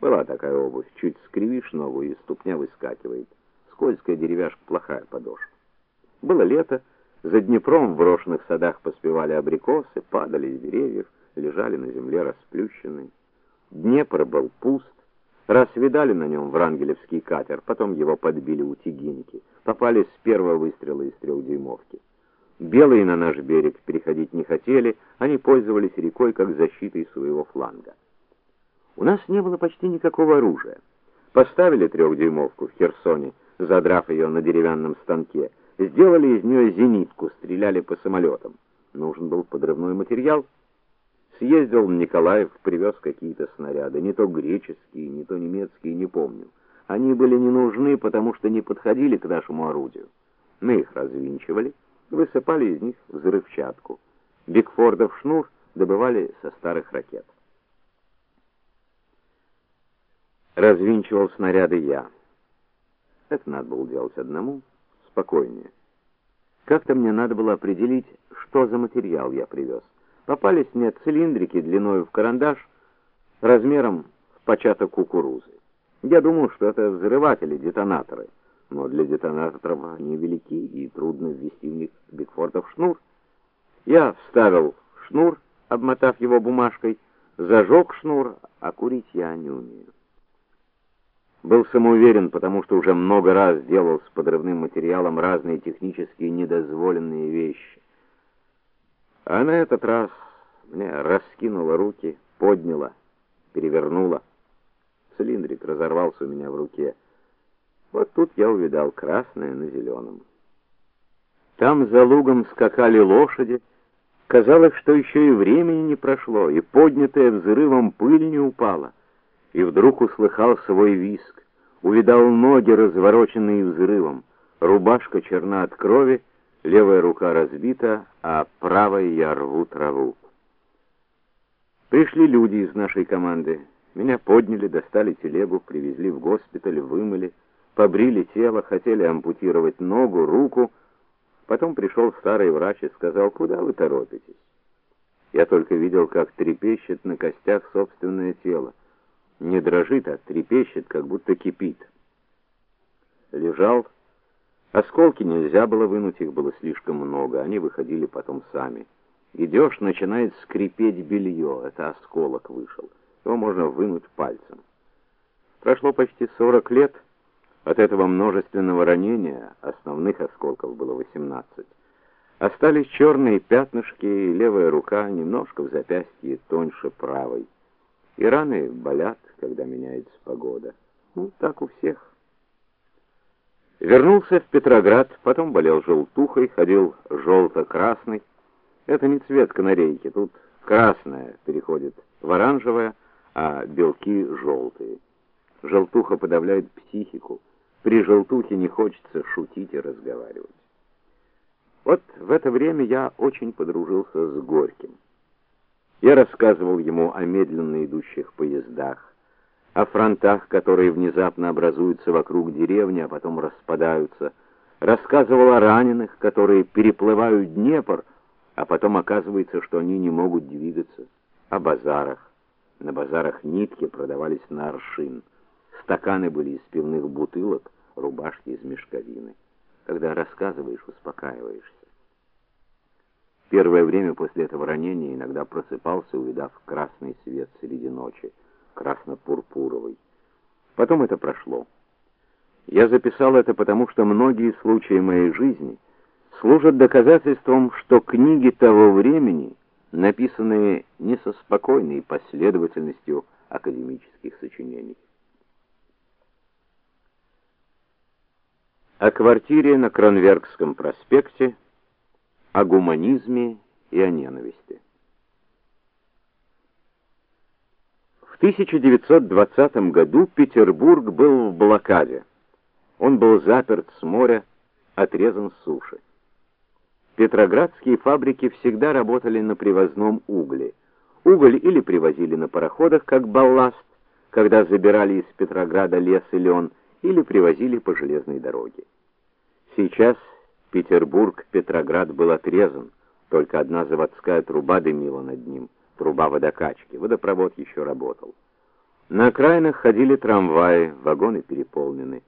Была такая обувь, чуть скривишь ногу и ступня выскакивает. Скользкая деревяшка, плохая подошва. Было лето, за Днепром в брошенных садах поспевали абрикосы, падали из деревьев, лежали на земле расплющенные. Днепр был пуст. Раз видали на нем врангелевский катер, потом его подбили у Тигинки. Попали с первого выстрела из трехдюймовки. Белые на наш берег переходить не хотели, они пользовались рекой как защитой своего фланга. У нас не было почти никакого оружия. Поставили трехдюймовку в Херсоне, задрав ее на деревянном станке. Сделали из нее зенитку, стреляли по самолетам. Нужен был подрывной материал. Съездил Николаев, привез какие-то снаряды, не то греческие, не то немецкие, не помню. Они были не нужны, потому что не подходили к нашему орудию. Мы их развинчивали, высыпали из них взрывчатку. Бигфордов шнур добывали со старых ракет. Развинчивал снаряды я. Это надо было делать одному, спокойнее. Как-то мне надо было определить, что за материал я привез. Попались мне цилиндрики длиной в карандаш, размером в початок кукурузы. Я думал, что это взрыватели, детонаторы, но для детонаторов они велики и трудно ввести в них Бигфордов шнур. Я вставил шнур, обмотав его бумажкой, зажег шнур, а курить я не умею. Был самоуверен, потому что уже много раз делал с подрывным материалом разные технически недозволенные вещи. А на этот раз мне раскинула руки, подняла, перевернула. Цилиндрик разорвался у меня в руке. Вот тут я увидал красное на зеленом. Там за лугом скакали лошади. Казалось, что еще и времени не прошло, и поднятая взрывом пыль не упала и вдруг услыхал свой виск, увидал ноги, развороченные взрывом, рубашка черна от крови, левая рука разбита, а правой я рву траву. Пришли люди из нашей команды. Меня подняли, достали телегу, привезли в госпиталь, вымыли, побрили тело, хотели ампутировать ногу, руку. Потом пришел старый врач и сказал: "Куда вы торопитесь?" Я только видел, как трепещет на костях собственное тело не дрожит, а трепещет, как будто кипит. Лежал. Осколки нельзя было вынуть, их было слишком много, они выходили потом сами. Идешь, начинает скрипеть белье, это осколок вышел. Его можно вынуть пальцем. Прошло почти 40 лет от этого множественного ранения, основных осколков было 18. Остались черные пятнышки, и левая рука немножко в запястье тоньше правой. И раны болят, когда меняется погода. Ну, так у всех. Вернулся в Петроград, потом болел желтухой, ходил желто-красный. Это не цвет канарейки, тут красное переходит в оранжевое, а белки желтые. Желтуха подавляет психику. При желтухе не хочется шутить и разговаривать. Вот в это время я очень подружился с Горьким. Я рассказывал ему о медленно идущих поездах, о фронтах, которые внезапно образуются вокруг деревни, а потом распадаются. Рассказывал о раненых, которые переплывают Днепр, а потом оказывается, что они не могут двигаться. О базарах. На базарах нитки продавались на аршин. Стаканы были из пивных бутылок, рубашки из мешковины. Когда рассказываешь, успокаиваешься. Первое время после этого ранения иногда просыпался, увидав красный свет среди ночи, красно-пурпуровый. Потом это прошло. Я записал это потому, что многие случаи моей жизни служат доказательством, что книги того времени написаны не со спокойной последовательностью академических сочинений. О квартире на Кронверкском проспекте о гуманизме и о ненависти. В 1920 году Петербург был в блокаде. Он был заперт с моря, отрезан с суши. Петроградские фабрики всегда работали на привозном угле. Уголь или привозили на пароходах как балласт, когда забирали из Петрограда лес и лен, или привозили по железной дороге. Сейчас Петербург, Петроград был отрезан, только одна заводская труба дымила над ним, труба водокачки. Водопровод еще работал. На окраинах ходили трамваи, вагоны переполнены.